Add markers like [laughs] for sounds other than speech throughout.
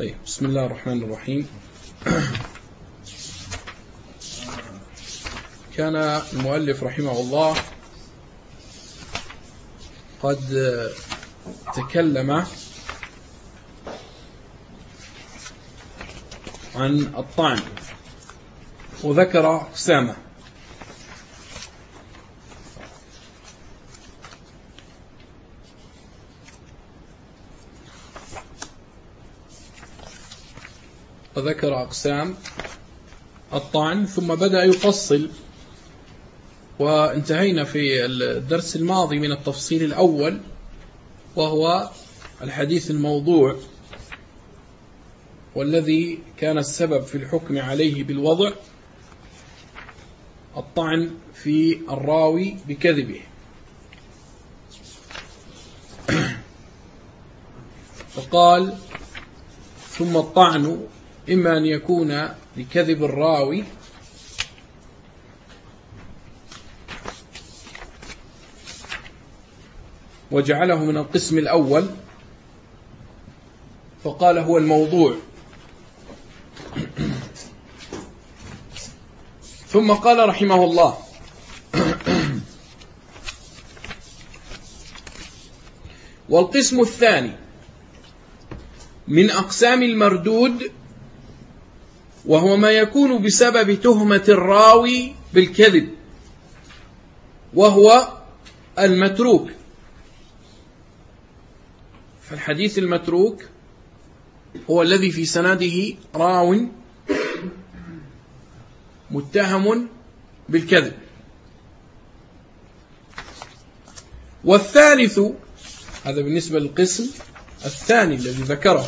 طيب بسم الله الرحمن الرحيم. كان المؤلف رحمه الله قد تكلم عن الطعن وذكر أقسامه. وذكر أقسام الطعن ثم بدأ يفصل. وانتهينا في الدرس الماضي من التفصيل الأول وهو الحديث الموضوع والذي كان السبب في الحكم عليه بالوضع الطعن في الراوي بكذبه. [coughs] فقال ثم الطعن إما أن يكون لكذب الراوي وجعله من القسم الأول فقال هو الموضوع. ثم قال رحمه الله والقسم الثاني من أقسام المردود وهو ما يكون بسبب تهمة الراوي بالكذب وهو المتروك. فالحديث المتروك هو الذي في سنده راو متهم بالكذب. والثالث هذا بالنسبة للقسم الثاني الذي ذكره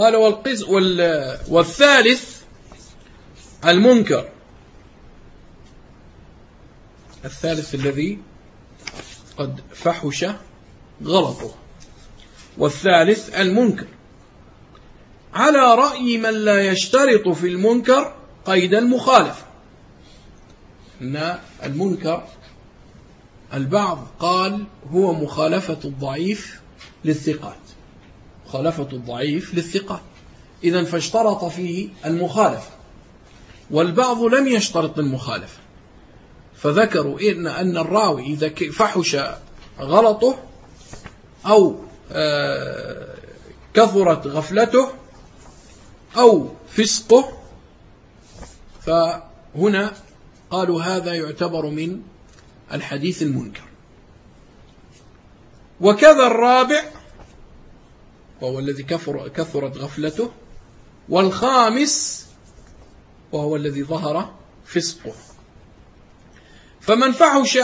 قال والقز وال والثالث المنكر. الثالث الذي قد فحش غلطه. والثالث المنكر. على رأي من لا يشترط في المنكر قيد المخالفة أن المنكر البعض قال هو مخالفة الضعيف للثقات. مخالفة الضعيف للثقات إذا فاشترط فيه المخالفة والبعض لم يشترط المخالفة فذكروا إن أن الراوي إذا فحش غلطه أو كثرت غفلته أو فسقه فهنا قالوا هذا يعتبر من الحديث المنكر. وكذا الرابع وهو الذي كثر كثرت غفلته. والخامس وهو الذي ظهر فسقه. فمن فحش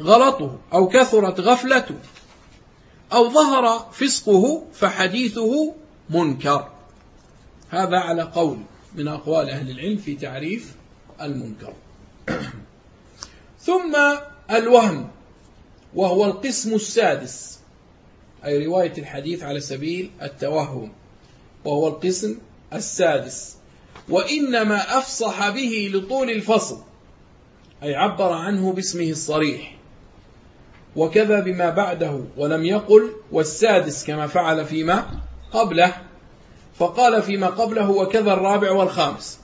غلطه أو كثرت غفلته أو ظهر فسقه فحديثه منكر. هذا على قول من أقوال أهل العلم في تعريف المنكر. ثم الوهم وهو القسم السادس. أي رواية الحديث على سبيل التوهم وهو القسم السادس. وإنما أفصح به لطول الفصل أي عبر عنه باسمه الصريح. وكذا بما بعده ولم يقل والسادس كما فعل فيما قبله. فقال فيما قبله وكذا الرابع والخامس.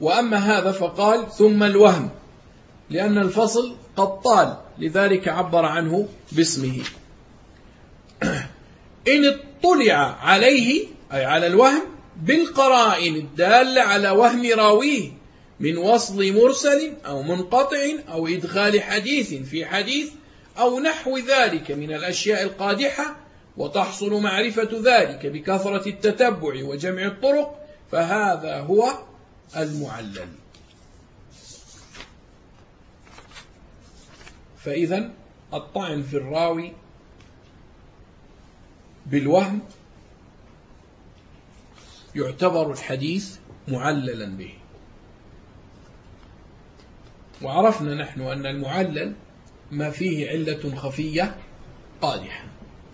وأما هذا فقال ثم الوهم لأن الفصل قد طال لذلك عبر عنه باسمه. إن اطلع عليه أي على الوهم بالقرائن الدالة على وهم راويه من وصل مرسل أو منقطع أو إدخال حديث في حديث أو نحو ذلك من الأشياء القادحة وتحصل معرفة ذلك بكثرة التتبع وجمع الطرق فهذا هو المعلل. فإذا الطعن في الراوي بالوهم يعتبر الحديث معللا به. وعرفنا نحن أن المعلل ما فيه علة خفية قادحة.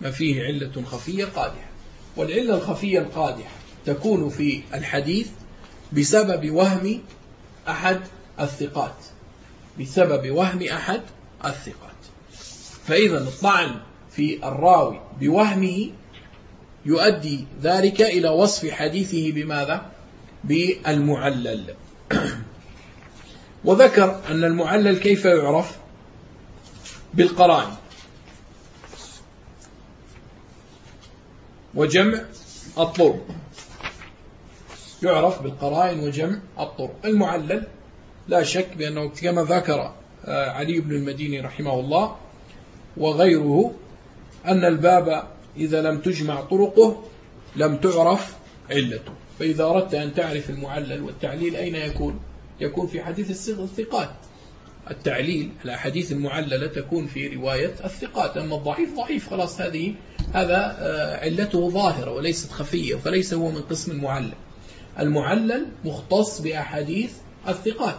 ما فيه علة خفية قادحة. والعلة الخفية القادحة تكون في الحديث بسبب وهم أحد الثقات. بسبب وهم أحد الثقات. فإذا الطعن في الراوي بوهمه يؤدي ذلك إلى وصف حديثه بماذا؟ بالمعلل. [clears throat] وذكر أن المعلل كيف يعرف؟ بالقرائن. وجمع الطرق. يعرف بالقرائن وجمع الطرق. المعلل لا شك بأنه كما ذكر آه، علي بن المديني رحمه الله وغيره أن الباب إذا لم تجمع طرقه لم تعرف علته. فإذا أردت أن تعرف المعلل والتعليل أين يكون؟ يكون في حديث الثقات. التعليل الأحاديث المعللة تكون في رواية الثقات. أما الضعيف ضعيف خلاص هذه هذا آه، علته ظاهرة وليست خفية فليس هو من قسم المعلل. المعلل مختص بأحاديث الثقات.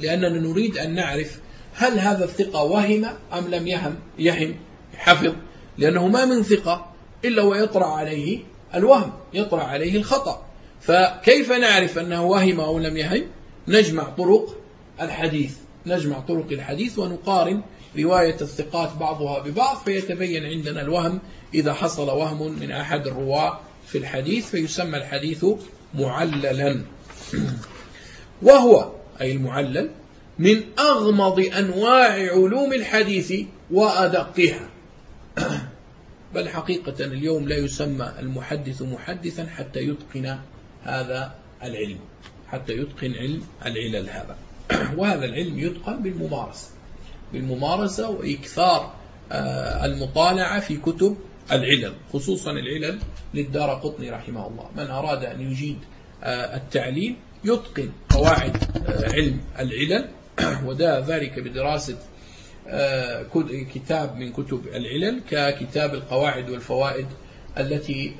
لأننا نريد أن نعرف هل هذا الثقة وهم أم لم يهم يهم. حفظ. لأنه ما من ثقة إلا ويطرأ عليه الوهم يطرأ عليه الخطأ. فكيف نعرف أنه وهم أو لم يهم؟ نجمع طرق الحديث نجمع طرق الحديث ونقارن رواية الثقات بعضها ببعض فيتبين عندنا الوهم إذا حصل وهم من أحد الرواة في الحديث فيسمى الحديث معللا. [clears throat] وهو أي المعلل من أغمض أنواع علوم الحديث وأدقها. بل حقيقة اليوم لا يسمى المحدث محدثا حتى يتقن هذا العلم حتى يتقن علم العلل هذا. [clears throat] وهذا العلم يتقن بالممارسة بالممارسة وإكثار آه، المطالعة في كتب العلل خصوصا العلل للدار قطني رحمه الله. من أراد أن يجيد آه، التعليم يتقن قواعد آه، علم العلل [clears throat] ودا ذلك بدراسة كتاب من كتب العلل ككتاب القواعد والفوائد التي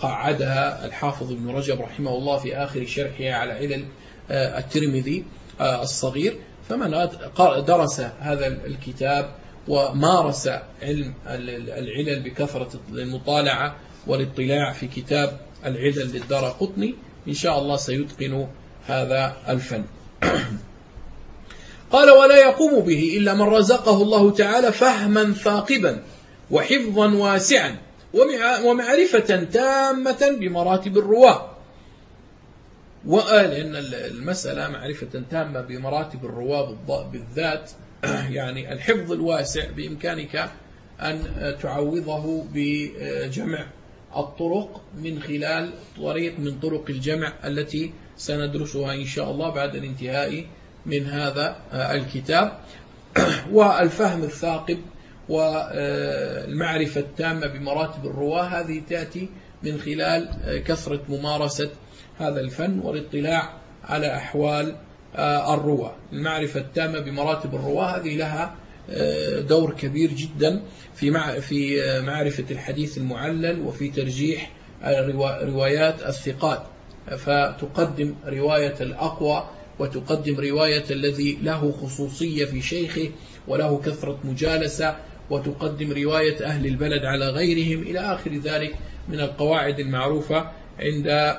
قعدها الحافظ ابن رجب رحمه الله في آخر شرحها على علل الترمذي الصغير. فمن درس هذا الكتاب ومارس علم العلل بكثرة المطالعة والاطلاع في كتاب العلل للدار قطني إن شاء الله سيتقن هذا الفن. [clears throat] قال ولا يقوم به إلا من رزقه الله تعالى فهما ثاقبا وحفظا واسعا ومعرفة تامة بمراتب الرواة. وقال المسألة معرفة تامة بمراتب الرواة بالذات [clears throat] يعني الحفظ الواسع بإمكانك أن تعوضه بجمع الطرق من خلال طريق من طرق الجمع التي سندرسها إن شاء الله بعد الانتهاء من هذا الكتاب. [clears throat] والفهم الثاقب والمعرفة التامة بمراتب الرواة هذه تأتي من خلال كثرة ممارسة هذا الفن والاطلاع على أحوال آه، الرواة. المعرفة التامة بمراتب الرواة هذه لها آه، دور كبير جدا في في آه، معرفة الحديث المعلل وفي ترجيح روايات الثقات. فتقدم رواية الأقوى وتقدم رواية الذي له خصوصية في شيخه وله كثرة مجالسة وتقدم رواية أهل البلد على غيرهم إلى آخر ذلك من القواعد المعروفة عند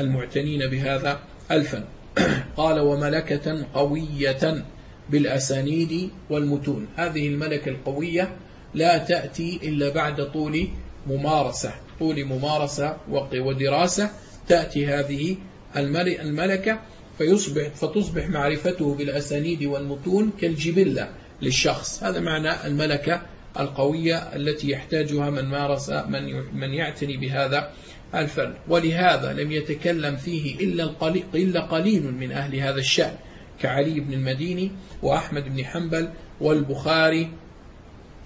المعتنين بهذا الفن [clears throat] قال وملكة قوية بالأسانيد والمتون. هذه الملكة القوية لا تأتي إلا بعد طول ممارسة طول ممارسة ودراسة تأتي هذه الملكة فيصبح فتصبح معرفته بالأسانيد والمتون كالجبلة للشخص. هذا معنى الملكة القوية التي يحتاجها من مارس من من يعتني بهذا الفن. ولهذا لم يتكلم فيه إلا, القليل إلا قليل من أهل هذا الشأن كعلي بن المديني وأحمد بن حنبل والبخاري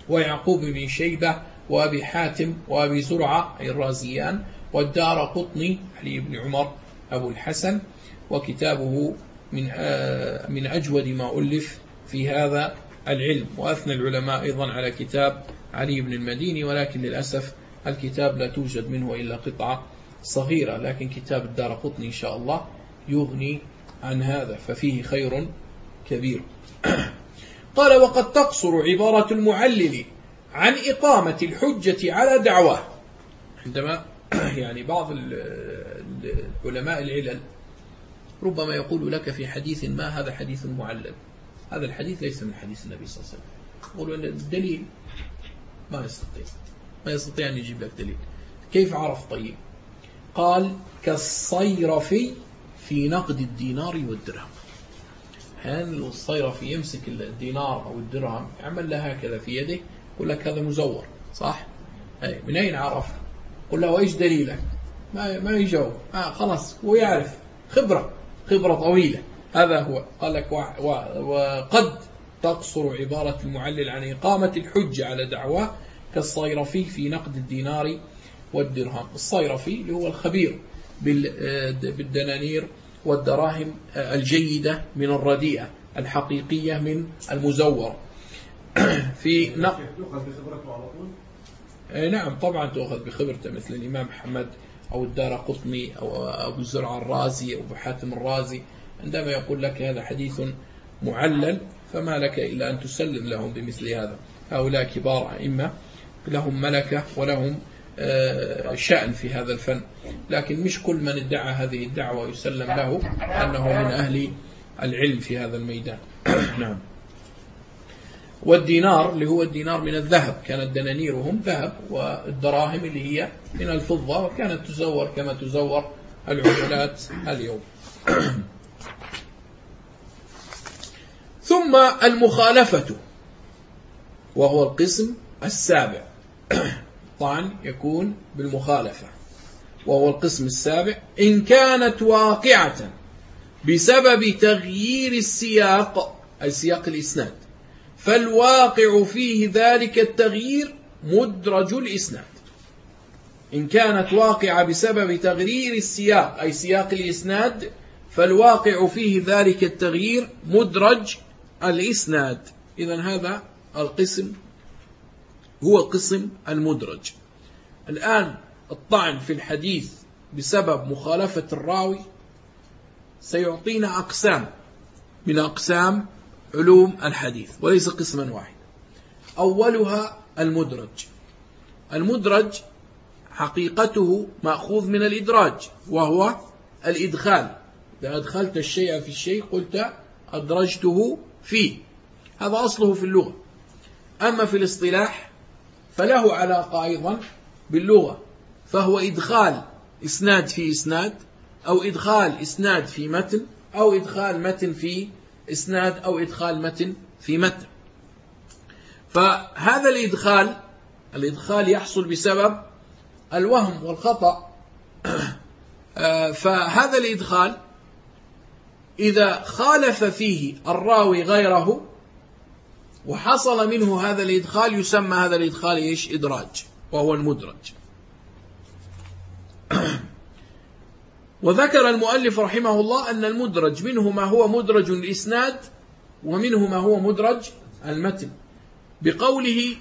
ويعقوب بن شيبة وأبي حاتم وأبي زرعة الرازيان والدار قطني علي بن عمر أبو الحسن وكتابه من من أجود ما ألف في هذا العلم. وأثنى العلماء أيضا على كتاب علي بن المديني ولكن للأسف الكتاب لا توجد منه إلا قطعة صغيرة لكن كتاب الدار قطني إن شاء الله يغني عن هذا ففيه خير كبير. [coughs] قال وقد تقصر عبارة المعلل عن إقامة الحجة على دعواه. عندما [coughs] يعني بعض علماء العلل ربما يقول لك في حديث ما هذا حديث معلل. هذا الحديث ليس من حديث النبي صلى الله عليه وسلم. يقول أن الدليل ما يستطيع. ما يستطيع أن يجيب لك دليل. كيف عرف؟ طيب. قال كالصيرفي في نقد الدينار والدرهم. هل الصيرفي يمسك الدينار أو الدرهم؟ يعمل له هكذا في يده يقول لك هذا مزور صح؟ أي من أين عرف قل له إيش دليلك؟ ما ما يجاوب. آه خلاص هو يعرف. خبرة. خبرة طويلة. هذا هو. قال لك وقد تقصر عبارة المعلل عن إقامة الحجة على دعواه كالصيرفي في نقد الدينار والدرهم. الصيرفي اللي هو الخبير بالدنانير والدراهم الجيدة من الرديئة الحقيقية من المزور [clears throat] في نقد نعم طبعا تؤخذ بخبرته مثل الإمام محمد أو الدار قطني أو أبو زرع الرازي أو أبو حاتم الرازي عندما يقول لك هذا حديث معلل فما لك إلا أن تسلم لهم بمثل هذا. هؤلاء كبار أئمة لهم ملكة ولهم آه، شأن في هذا الفن. لكن مش كل من ادعى هذه الدعوة يسلم له أنه من أهل العلم في هذا الميدان. [coughs] نعم. والدينار اللي هو الدينار من الذهب. كانت دنانيرهم ذهب والدراهم اللي هي من الفضة وكانت تزور كما تزور العملات اليوم. [clears throat] ثم المخالفة وهو القسم السابع. [clears throat] طبعا يكون بالمخالفة. وهو القسم السابع. إن كانت واقعة بسبب تغيير السياق أي سياق الإسناد. فالواقع فيه ذلك التغيير مدرج الإسناد. إن كانت واقعة بسبب تغيير السياق أي سياق الإسناد فالواقع فيه ذلك التغيير مدرج الإسناد. إذا هذا القسم هو قسم المدرج. الآن الطعن في الحديث بسبب مخالفة الراوي سيعطينا أقسام. من أقسام علوم الحديث وليس قسما واحد أولها المدرج. المدرج حقيقته مأخوذ من الإدراج وهو الإدخال. إذا أدخلت الشيء في الشيء قلت أدرجته فيه. هذا أصله في اللغة. أما في الاصطلاح فله علاقة أيضا باللغة فهو إدخال إسناد في إسناد أو إدخال إسناد في متن أو إدخال متن في إسناد أو إدخال متن في متن. فهذا الإدخال الإدخال يحصل بسبب الوهم والخطأ. [clears throat] فهذا الإدخال إذا خالف فيه الراوي غيره وحصل منه هذا الإدخال يسمى هذا الإدخال إيش؟ إدراج وهو المدرج. [clears throat] وذكر المؤلف رحمه الله أن المدرج منه ما هو مدرج الإسناد ومنه ما هو مدرج المتن. بقوله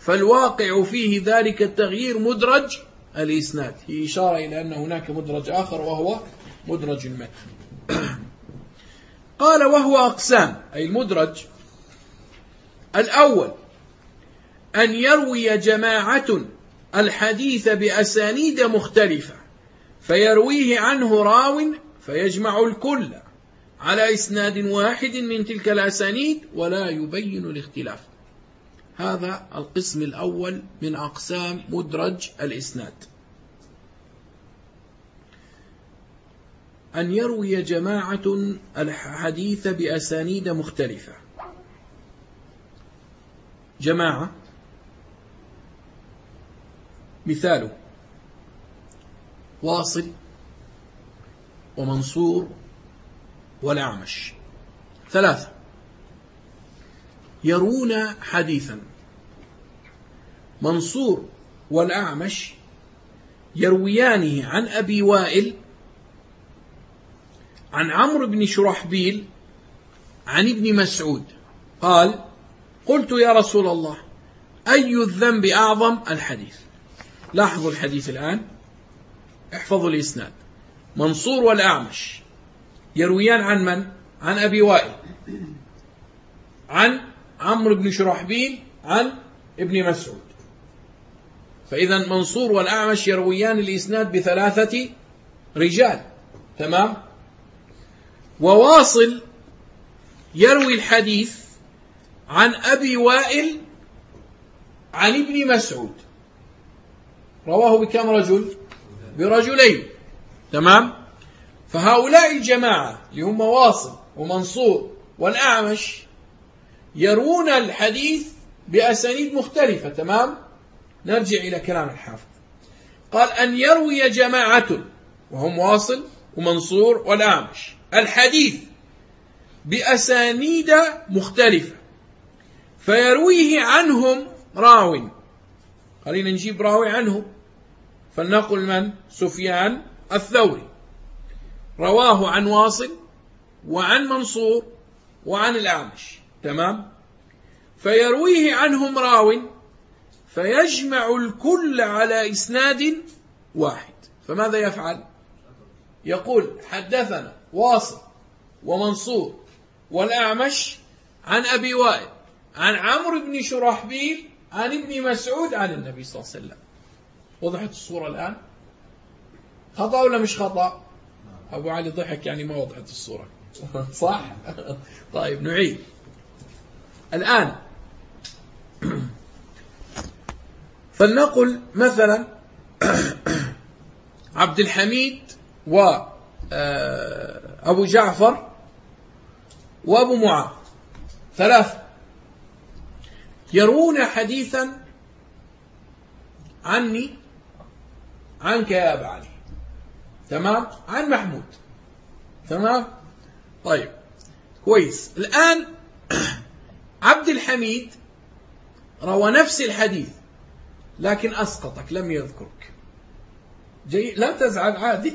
فالواقع فيه ذلك التغيير مدرج الإسناد. هي إشارة إلى أن هناك مدرج آخر وهو مدرج المتن. قال وهو أقسام أي المدرج. الأول أن يروي جماعة الحديث بأسانيد مختلفة. فيرويه عنه راو فيجمع الكل على إسناد واحد من تلك الأسانيد ولا يبين الاختلاف. هذا القسم الأول من أقسام مدرج الإسناد. أن يروي جماعة الحديث بأسانيد مختلفة. جماعة مثاله واصل ومنصور والأعمش. ثلاثة. يرون حديثا. منصور والأعمش يرويانه عن أبي وائل عن عمرو بن شرحبيل عن ابن مسعود. قال قلت يا رسول الله أي الذنب أعظم؟ الحديث. لاحظوا الحديث الآن. احفظوا الإسناد. منصور والأعمش. يرويان عن من؟ عن أبي وائل. عن عمرو بن شرحبيل عن ابن مسعود. فإذا منصور والأعمش يرويان الإسناد بثلاثة رجال. تمام؟ وواصل يروي الحديث عن أبي وائل عن ابن مسعود. رواه بكم رجل؟ برجلين. تمام؟ فهؤلاء الجماعة اللي هم واصل ومنصور والأعمش يرون الحديث بأسانيد مختلفة تمام؟ نرجع إلى كلام الحافظ. قال أن يروي جماعة وهم واصل ومنصور والأعمش الحديث بأسانيد مختلفة فيرويه عنهم راو. خلينا نجيب راوي عنه فلنقل من؟ سفيان الثوري. رواه عن واصل وعن منصور وعن الأعمش. تمام؟ فيرويه عنهم راو فيجمع الكل على إسناد واحد. فماذا يفعل؟ يقول حدثنا واصل ومنصور والأعمش عن أبي وائل عن عمرو بن شرحبيل عن ابن مسعود عن النبي صلى الله عليه وسلم. وضحت الصورة الآن؟ خطأ ولا مش خطأ؟ أبو علي ضحك يعني ما وضحت الصورة. صح؟ [laughs] طيب نعيد. الآن. [clears throat] فلنقل مثلا [clears throat] عبد الحميد و آه، جعفر وأبو معاذ. ثلاثة. يرون حديثا عني عنك يا أبا علي. تمام؟ عن محمود. تمام؟ طيب. كويس. الآن [clears throat] عبد الحميد روى نفس الحديث لكن أسقطك لم يذكرك. جي لا تزعل عادي.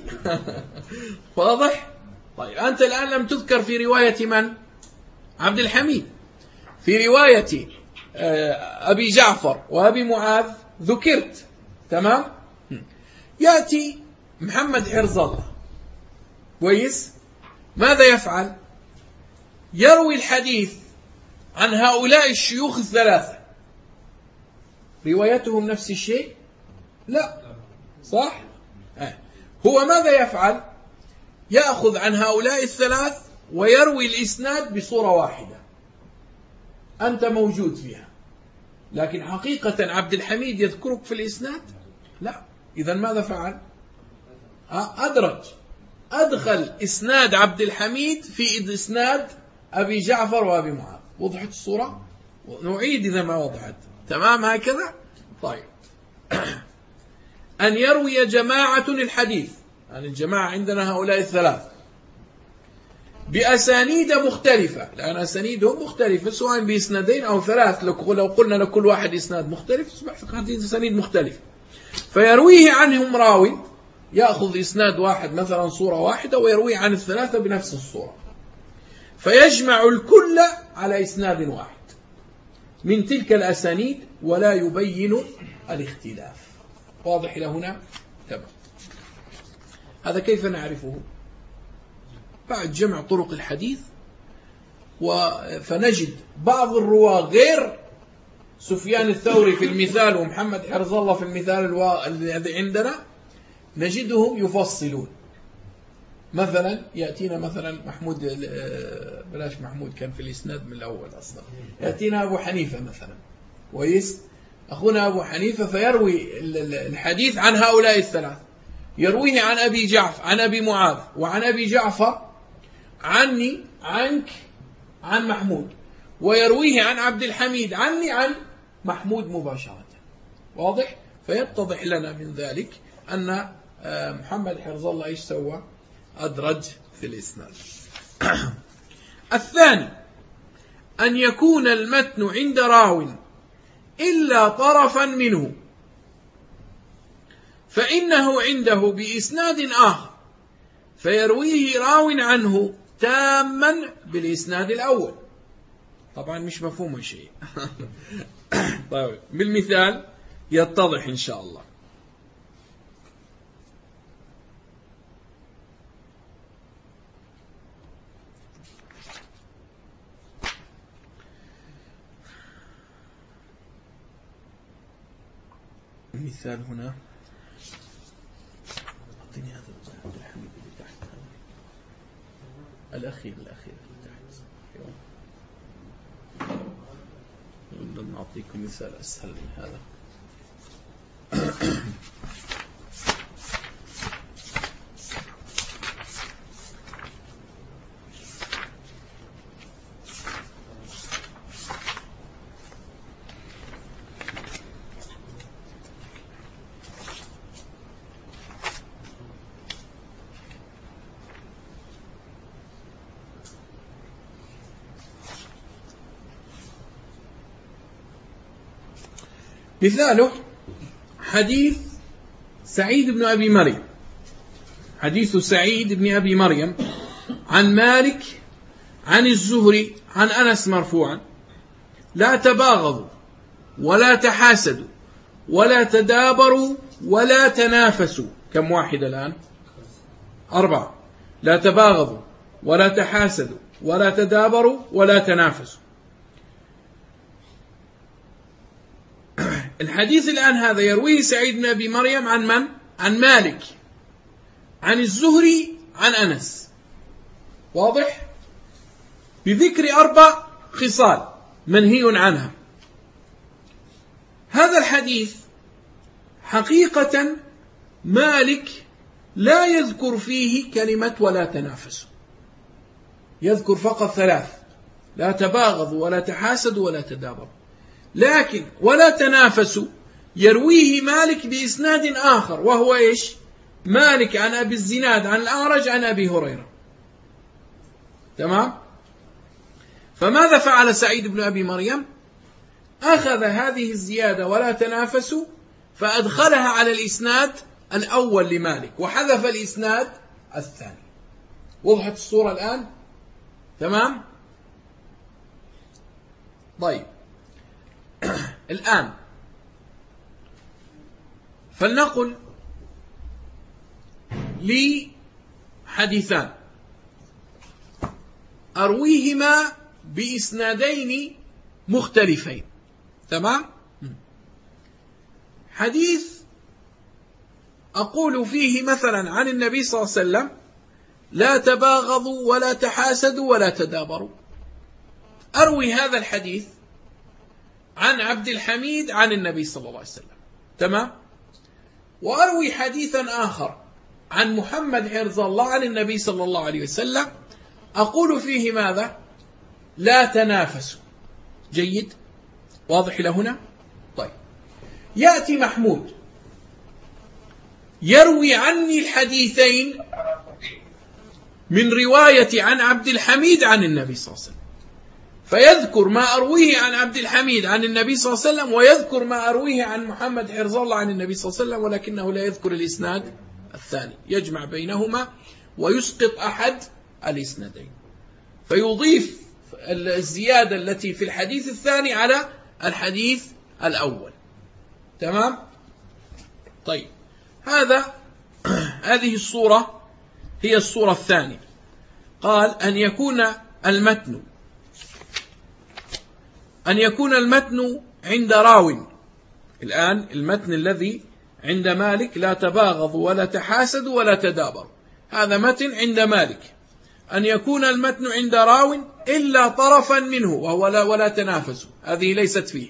[laughs] واضح؟ طيب. أنت الآن لم تذكر في رواية من؟ عبد الحميد. في رواية آه، أبي جعفر وأبي معاذ ذكرت. تمام؟ يأتي محمد حرز الله. كويس؟ ماذا يفعل؟ يروي الحديث عن هؤلاء الشيوخ الثلاثة. روايتهم نفس الشيء؟ لا. صح؟ آه. هو ماذا يفعل؟ يأخذ عن هؤلاء الثلاث ويروي الإسناد بصورة واحدة. أنت موجود فيها. لكن حقيقة عبد الحميد يذكرك في الإسناد؟ لا. إذا ماذا فعل؟ أدرج. أدخل إسناد عبد الحميد في إسناد أبي جعفر وأبي معاذ. وضحت الصورة؟ نعيد إذا ما وضحت. تمام هكذا؟ طيب. [clears throat] أن يروي جماعة الحديث. يعني الجماعة عندنا هؤلاء الثلاث. بأسانيد مختلفة. لأن أسانيدهم مختلفة سواء بإسنادين أو ثلاث. لو قلنا لكل واحد إسناد مختلف تصبح أسانيد مختلفة. فيرويه عنهم راوي يأخذ إسناد واحد مثلا صورة واحدة ويروي عن الثلاثة بنفس الصورة. فيجمع الكل على إسناد واحد. من تلك الأسانيد ولا يبين الاختلاف. واضح إلى هنا؟ تمام. هذا كيف نعرفه؟ بعد جمع طرق الحديث فنجد بعض الرواة غير سفيان الثوري في المثال ومحمد حرز الله في المثال الذي عندنا نجدهم يفصلون. مثلا يأتينا مثلا محمود بلاش محمود كان في الإسناد من الأول أصلا. يأتينا أبو حنيفة مثلا. كويس؟ أخونا أبو حنيفة فيروي الحديث عن هؤلاء الثلاث. يرويه عن أبي جعفر عن أبي معاذ وعن أبي جعفر عني عنك عن محمود. ويرويه عن عبد الحميد عني عن محمود مباشرة. واضح؟ فيتضح لنا من ذلك أن آه، محمد حرز الله إيش سوى؟ أدرج في الإسناد. [clears throat] الثاني أن يكون المتن عند راو إلا طرفا منه. فإنه عنده بإسناد آخر. فيرويه راو عنه تاما بالإسناد الأول. طبعا مش مفهوم شيء. [laughs] طيب بالمثال يتضح إن شاء الله. المثال هنا. أعطيني هذا عبد الحميد اللي تحت. الأخير الأخير. نعطيكم مثال أسهل من هذا. مثاله حديث سعيد بن أبي مريم. حديث سعيد بن أبي مريم عن مالك عن الزهري عن أنس مرفوعا. لا تباغضوا ولا تحاسدوا ولا تدابروا ولا تنافسوا. كم واحد الآن؟ أربعة. لا تباغضوا ولا تحاسدوا ولا تدابروا ولا تنافسوا. الحديث الآن هذا يرويه سعيد بن أبي مريم عن من؟ عن مالك. عن الزهري عن أنس. واضح؟ بذكر أربع خصال منهي عنها. هذا الحديث حقيقة مالك لا يذكر فيه كلمة ولا تنافسوا يذكر فقط ثلاث. لا تباغضوا ولا تحاسدوا ولا تدابروا لكن ولا تنافسوا. يرويه مالك بإسناد آخر وهو إيش؟ مالك عن أبي الزناد عن الأعرج عن أبي هريرة. تمام؟ فماذا فعل سعيد بن أبي مريم؟ أخذ هذه الزيادة ولا تنافسوا فأدخلها على الإسناد الأول لمالك وحذف الإسناد الثاني. وضحت الصورة الآن؟ تمام؟ طيب. [coughs] الآن. فلنقل لي حديثان أرويهما بإسنادين مختلفين. تمام؟ حديث أقول فيه مثلا عن النبي صلى الله عليه وسلم لا تباغضوا ولا تحاسدوا ولا تدابروا. أروي هذا الحديث عن عبد الحميد عن النبي صلى الله عليه وسلم. تمام؟ وأروي حديثا آخر عن محمد حرز الله عن النبي صلى الله عليه وسلم. أقول فيه ماذا؟ لا تنافسوا. جيد؟ واضح إلى هنا؟ طيب. يأتي محمود. يروي عني الحديثين من رواية عن عبد الحميد عن النبي صلى الله عليه وسلم. فيذكر ما أرويه عن عبد الحميد عن النبي صلى الله عليه وسلم ويذكر ما أرويه عن محمد حرز الله عن النبي صلى الله عليه وسلم ولكنه لا يذكر الإسناد الثاني. يجمع بينهما ويسقط أحد الإسنادين فيضيف الزيادة التي في الحديث الثاني على الحديث الأول. تمام؟ طيب. هذا [clears throat] هذه الصورة هي الصورة الثانية. قال أن يكون المتن أن يكون المتن عند راو. الآن المتن الذي عند مالك لا تباغضوا ولا تحاسدوا ولا تدابروا هذا متن عند مالك. أن يكون المتن عند راو إلا طرفا منه وهو لا ولا تنافسوا هذه ليست فيه.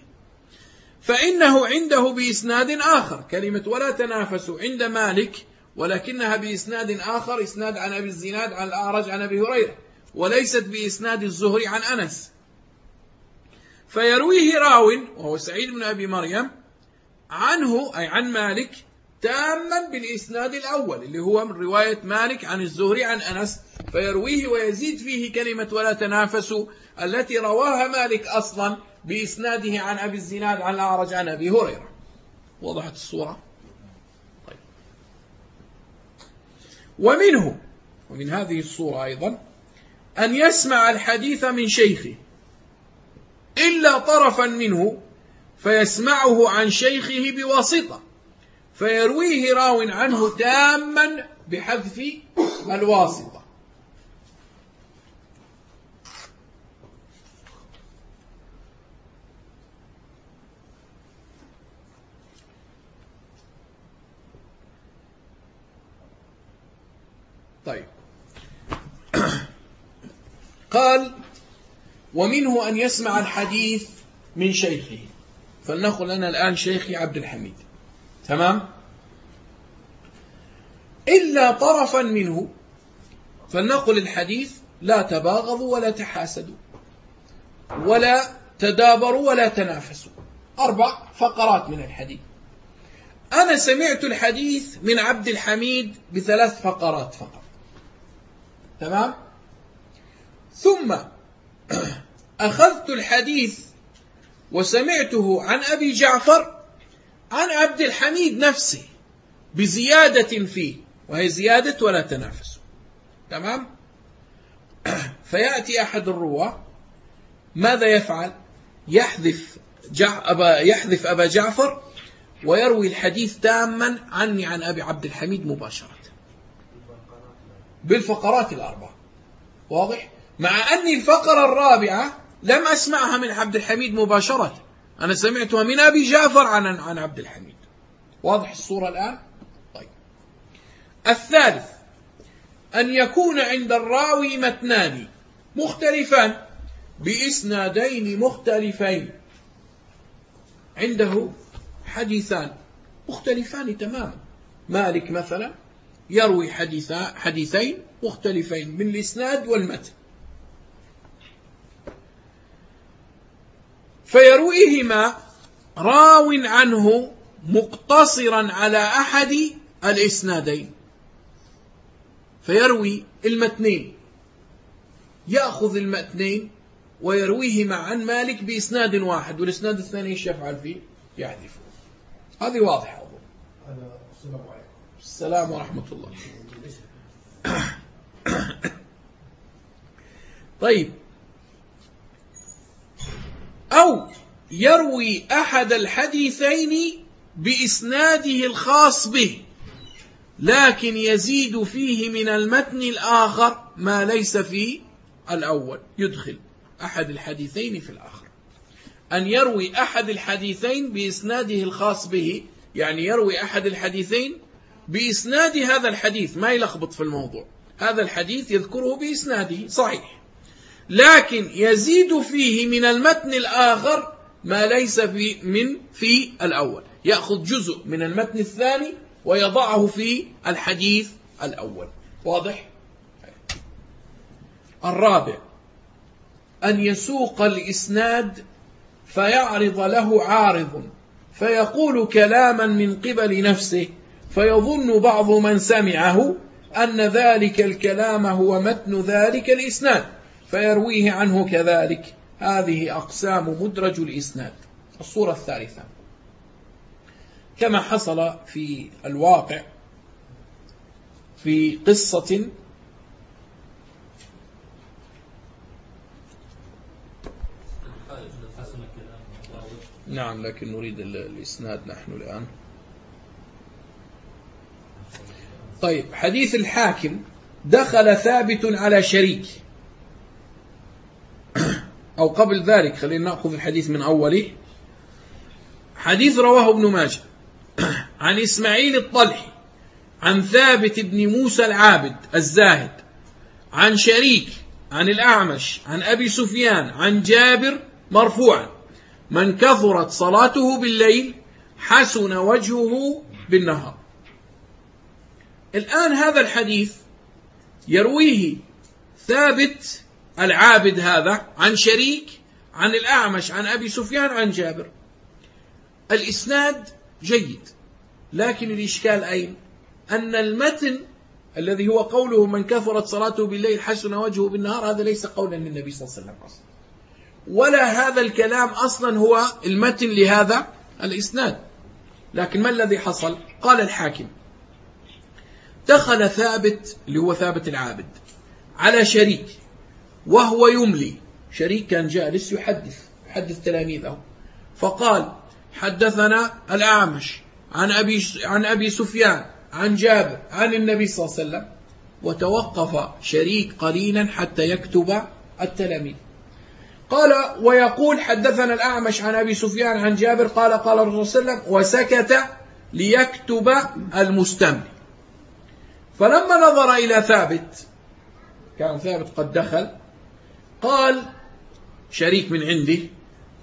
فإنه عنده بإسناد آخر. كلمة ولا تنافسوا عند مالك ولكنها بإسناد آخر إسناد عن أبي الزناد عن الأعرج عن أبي هريرة. وليست بإسناد الزهري عن أنس. فيرويه راو وهو سعيد بن أبي مريم عنه أي عن مالك تاما بالإسناد الأول اللي هو من رواية مالك عن الزهري عن أنس. فيرويه ويزيد فيه كلمة ولا تنافسوا التي رواها مالك أصلا بإسناده عن أبي الزناد عن الأعرج عن أبي هريرة. وضحت الصورة. ومنه ومن هذه الصورة أيضا أن يسمع الحديث من شيخه. إلا طرفا منه فيسمعه عن شيخه بواسطة فيرويه راو عنه تاما بحذف الواسطة. طيب. [coughs] قال ومنه أن يسمع الحديث من شيخه. فلنقل أنا الآن شيخي عبد الحميد. تمام؟ إلا طرفا منه. فلنقل الحديث لا تباغضوا ولا تحاسدوا. ولا تدابروا ولا تنافسوا. أربع فقرات من الحديث. أنا سمعت الحديث من عبد الحميد بثلاث فقرات فقط. تمام؟ ثم أخذت الحديث وسمعته عن أبي جعفر عن عبد الحميد نفسه بزيادة فيه وهي زيادة ولا تنافس. تمام؟ [clears throat] فيأتي أحد الرواة ماذا يفعل؟ يحذف. أبا يحذف أبا جعفر ويروي الحديث تاما عني عن أبي عبد الحميد مباشرة. بالفقرات الأربعة. واضح؟ مع أني الفقرة الرابعة لم أسمعها من عبد الحميد مباشرة. أنا سمعتها من أبي جعفر عن عن عبد الحميد. واضح الصورة الآن؟ طيب. الثالث أن يكون عند الراوي متنان مختلفان بإسنادين مختلفين. عنده حديثان مختلفان تماما. مالك مثلا يروي حديثين مختلفين من الإسناد والمتن. فيرويهما راو عنه مقتصرا على أحد الإسنادين. فيروي المتنين. يأخذ المتنين ويرويهما عن مالك بإسناد واحد والإسناد الثاني إيش يفعل فيه؟ يحذفه. هذه واضحة. أظن السلام عليكم. السلام ورحمة الله. طيب أو يروي أحد الحديثين بإسناده الخاص به لكن يزيد فيه من المتن الآخر ما ليس في الأول يدخل أحد الحديثين في الآخر. أن يروي أحد الحديثين بإسناده الخاص به يعني يروي أحد الحديثين بإسناد هذا الحديث ما يلخبط في الموضوع. هذا الحديث يذكره بإسناده صحيح. لكن يزيد فيه من المتن الآخر ما ليس في من في الأول. يأخذ جزء من المتن الثاني ويضعه في الحديث الأول. واضح؟ الرابع أن يسوق الإسناد فيعرض له عارض فيقول كلاما من قبل نفسه فيظن بعض من سمعه أن ذلك الكلام هو متن ذلك الإسناد. فيرويه عنه كذلك. هذه أقسام مدرج الإسناد. الصورة الثالثة. كما حصل في الواقع في قصة نعم لكن نريد الإسناد نحن الآن. طيب حديث الحاكم دخل ثابت على شريك. أو قبل ذلك خلينا نأخذ الحديث من أوله. حديث رواه ابن ماجه. [clears throat] عن إسماعيل الطلحي عن ثابت بن موسى العابد الزاهد عن شريك عن الأعمش عن أبي سفيان عن جابر مرفوعا. من كثرت صلاته بالليل حسن وجهه بالنهار. الآن هذا الحديث يرويه ثابت العابد هذا عن شريك عن الأعمش عن أبي سفيان عن جابر. الإسناد جيد لكن الإشكال أين؟ أن المتن الذي هو قوله من كثرت صلاته بالليل حسن وجهه بالنهار هذا ليس قولا للنبي صلى الله عليه وسلم أصلا. ولا هذا الكلام أصلا هو المتن لهذا الإسناد. لكن ما الذي حصل؟ قال الحاكم دخل ثابت اللي هو ثابت العابد على شريك. وهو يملي. شريك كان جالس يحدث يحدث تلاميذه. فقال حدثنا الأعمش عن أبي, عن أبي سفيان عن جابر عن النبي صلى الله عليه وسلم. وتوقف شريك قليلا حتى يكتب التلاميذ. قال ويقول حدثنا الأعمش عن أبي سفيان عن جابر. قال قال الرسول صلى الله عليه وسلم وسكت ليكتب المستمع. فلما نظر إلى ثابت كان ثابت قد دخل. قال شريك من عنده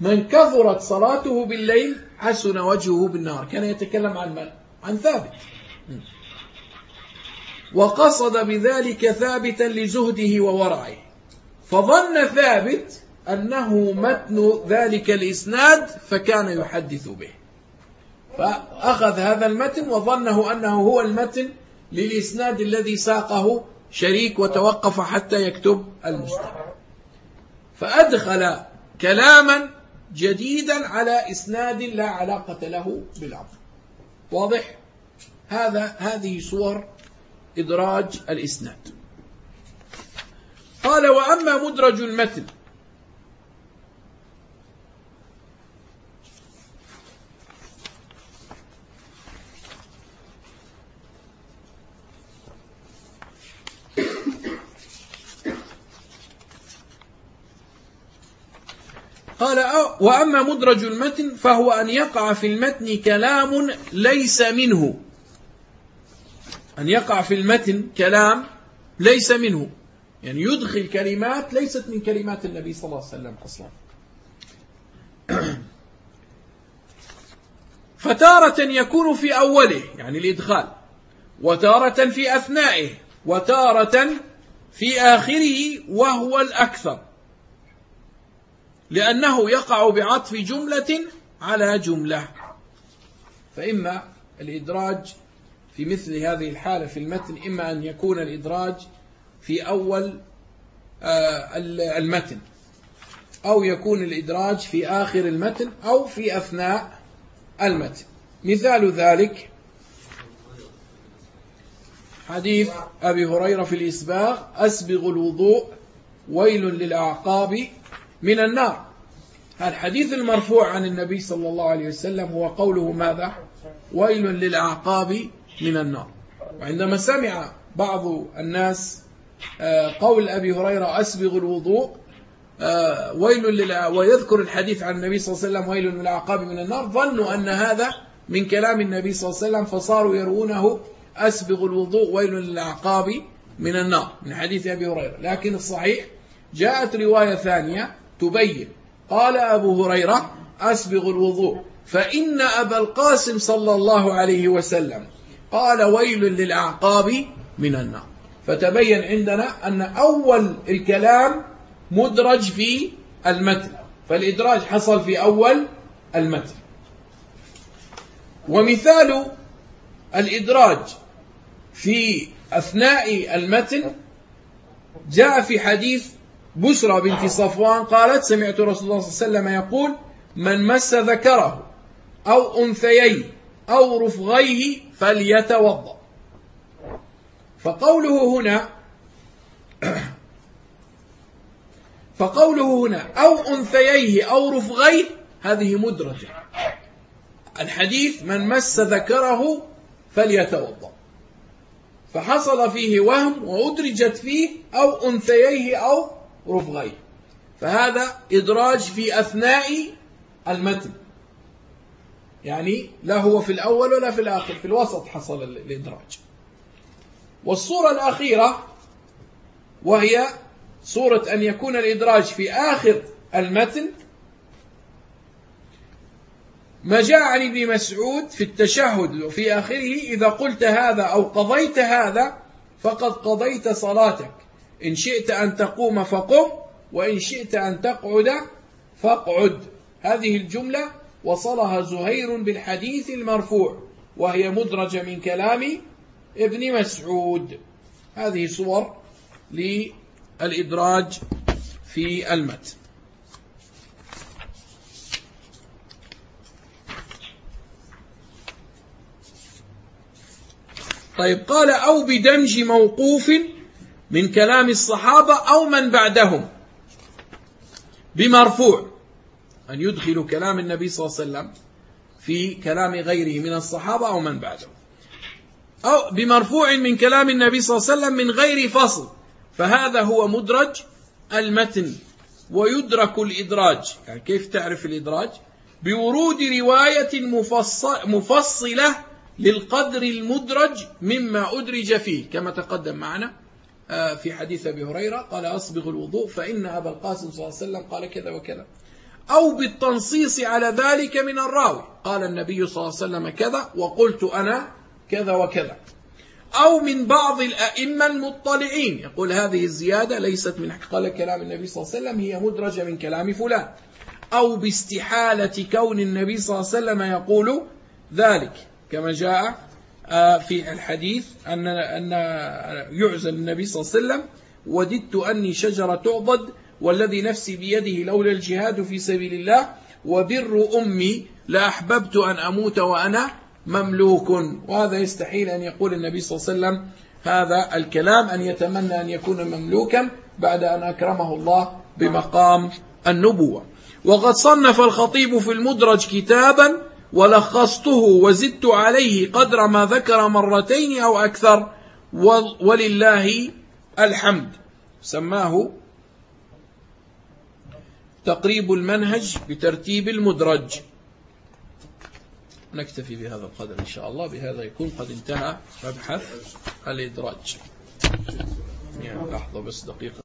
من كثرت صلاته بالليل حسن وجهه بالنهار. كان يتكلم عن من؟ عن ثابت. وقصد بذلك ثابتا لزهده وورعه. فظن ثابت أنه متن ذلك الإسناد فكان يحدث به. فأخذ هذا المتن وظنه أنه هو المتن للإسناد الذي ساقه شريك وتوقف حتى يكتب المستمع فأدخل كلاما جديدا على إسناد لا علاقة له بالأمر واضح؟ هذا هذه صور إدراج الإسناد. قال وأما مدرج المتن قال وأما مدرج المتن فهو أن يقع في المتن كلام ليس منه. أن يقع في المتن كلام ليس منه. يعني يدخل كلمات ليست من كلمات النبي صلى الله عليه وسلم أصلا. [clears throat] فتارة يكون في أوله يعني الإدخال. وتارة في أثنائه وتارة في آخره وهو الأكثر. لأنه يقع بعطف جملة على جملة. فإما الإدراج في مثل هذه الحالة في المتن إما أن يكون الإدراج في أول آه، المتن أو يكون الإدراج في آخر المتن أو في أثناء المتن. مثال ذلك حديث أبي هريرة في الإسباغ أسبغ الوضوء ويل للأعقاب من النار. الحديث المرفوع عن النبي صلى الله عليه وسلم هو قوله ماذا؟ ويل للأعقاب من النار. وعندما سمع بعض الناس آه، قول أبي هريرة أسبغ الوضوء آه، ويل للع... ويذكر الحديث عن النبي صلى الله عليه وسلم ويل للأعقاب من النار ظنوا أن هذا من كلام النبي صلى الله عليه وسلم فصاروا يروونه أسبغ الوضوء ويل للأعقاب من النار. من حديث أبي هريرة. لكن الصحيح جاءت رواية ثانية تبين. قال أبو هريرة أسبغ الوضوء. فإن أبا القاسم صلى الله عليه وسلم قال ويل للأعقاب من النار. فتبين عندنا أن أول الكلام مدرج في المتن. فالإدراج حصل في أول المتن. ومثال الإدراج في أثناء المتن جاء في حديث بشرى بنت صفوان قالت سمعت رسول الله صلى الله عليه وسلم يقول من مس ذكره أو أنثييه أو رفغيه فليتوضأ. فقوله هنا [coughs] فقوله هنا أو أنثييه أو رفغيه هذه مدرجة. الحديث من مس ذكره فليتوضأ. فحصل فيه وهم وأدرجت فيه أو أنثييه أو رفغيه فهذا إدراج في أثناء المتن. يعني لا هو في الأول ولا في الآخر في الوسط حصل الإدراج. والصورة الأخيرة وهي صورة أن يكون الإدراج في آخر المتن. ما جاء عن ابن مسعود في التشهد وفي آخره إذا قلت هذا أو قضيت هذا فقد قضيت صلاتك. إن شئت أن تقوم فقم وإن شئت أن تقعد فاقعد. هذه الجملة وصلها زهير بالحديث المرفوع وهي مدرجة من كلام ابن مسعود. هذه صور للإدراج في المتن. طيب قال أو بدمج موقوف من كلام الصحابة أو من بعدهم. بمرفوع. أن يدخل كلام النبي صلى الله عليه وسلم في كلام غيره من الصحابة أو من بعدهم. أو بمرفوع من كلام النبي صلى الله عليه وسلم من غير فصل. فهذا هو مدرج المتن. ويدرك الإدراج. يعني كيف تعرف الإدراج؟ بورود رواية مفصل مفصلة للقدر المدرج مما أدرج فيه. كما تقدم معنا. في حديث أبي هريرة قال أصبغ الوضوء فإن أبا القاسم صلى الله عليه وسلم قال كذا وكذا. أو بالتنصيص على ذلك من الراوي. قال النبي صلى الله عليه وسلم كذا وقلت أنا كذا وكذا. أو من بعض الأئمة المطلعين. يقول هذه الزيادة ليست من قال كلام النبي صلى الله عليه وسلم هي مدرجة من كلام فلان. أو باستحالة كون النبي صلى الله عليه وسلم يقول ذلك كما جاء آه، في الحديث أن أن يعزل النبي صلى الله عليه وسلم وددت أني شجرة تعضد والذي نفسي بيده لولا الجهاد في سبيل الله وبر أمي لأحببت أن أموت وأنا مملوك. وهذا يستحيل أن يقول النبي صلى الله عليه وسلم هذا الكلام أن يتمنى أن يكون مملوكا بعد أن أكرمه الله بمقام النبوة. وقد صنف الخطيب في المدرج كتابا ولخصته وزدت عليه قدر ما ذكر مرتين أو أكثر ولله الحمد. سماه تقريب المنهج بترتيب المدرج. نكتفي بهذا القدر إن شاء الله. بهذا يكون قد انتهى مبحث الإدراج. يعني لحظة بس دقيقة.